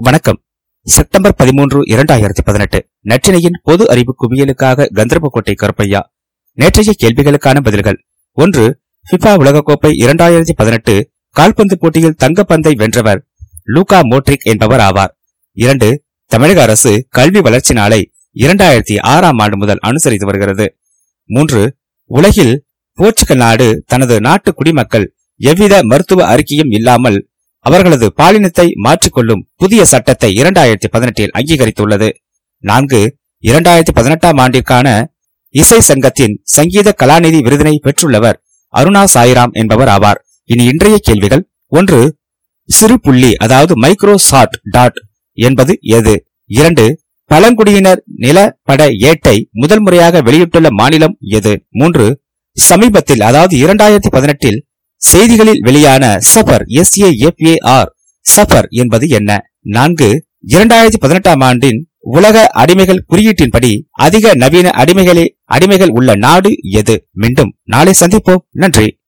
வணக்கம். செப்டம்பர் பதிமூன்று இரண்டாயிரத்தி பதினெட்டு. நற்றினையின் பொது அறிவு குவியலுக்காக கந்தர்போட்டை கருப்பையா. நேற்றைய கேள்விகளுக்கான பதில்கள். ஒன்று பிபா உலகக்கோப்பை இரண்டாயிரத்தி பதினெட்டு கால்பந்து போட்டியில் தங்கப்பந்தை வென்றவர் லூகா மோட்ரிக் என்பவர் ஆவார். இரண்டு தமிழக அரசு கல்வி வளர்ச்சி நாளை இரண்டாயிரத்தி ஆறாம் ஆண்டு முதல் அனுசரித்து வருகிறது. மூன்று உலகில் போர்ச்சுகல் நாடு தனது நாட்டு குடிமக்கள் எவ்வித மருத்துவ அறிக்கையும் இல்லாமல் அவர்களது பாலினத்தை மாற்றிக்கொள்ளும் புதிய சட்டத்தை இரண்டாயிரத்தி பதினெட்டில் அங்கீகரித்துள்ளது. நான்கு இரண்டாயிரத்தி பதினெட்டாம் ஆண்டிற்கான இசை சங்கத்தின் சங்கீத கலாநிதி விருதினை பெற்றுள்ளவர் அருணா சாய்ராம் என்பவர் ஆவார். இனி இன்றைய கேள்விகள் ஒன்று சிறு புள்ளி அதாவது மைக்ரோசாட் டாட் என்பது எது? இரண்டு பழங்குடியினர் நிலப்பட ஏட்டை முதல் முறையாக வெளியிட்டுள்ள மாநிலம் எது? மூன்று சமீபத்தில் அதாவது இரண்டாயிரத்தி பதினெட்டில் செய்திகளில் வெளியான சபர் எஸ் ஏ ஆர் சபர் என்பது என்ன? நான்கு இரண்டாயிரத்தி பதினெட்டாம் ஆண்டின் உலக அடிமைகள் குறியீட்டின்படி அதிக நவீன அடிமைகளே அடிமைகள் உள்ள நாடு எது? மீண்டும் நாளை சந்திப்போம். நன்றி.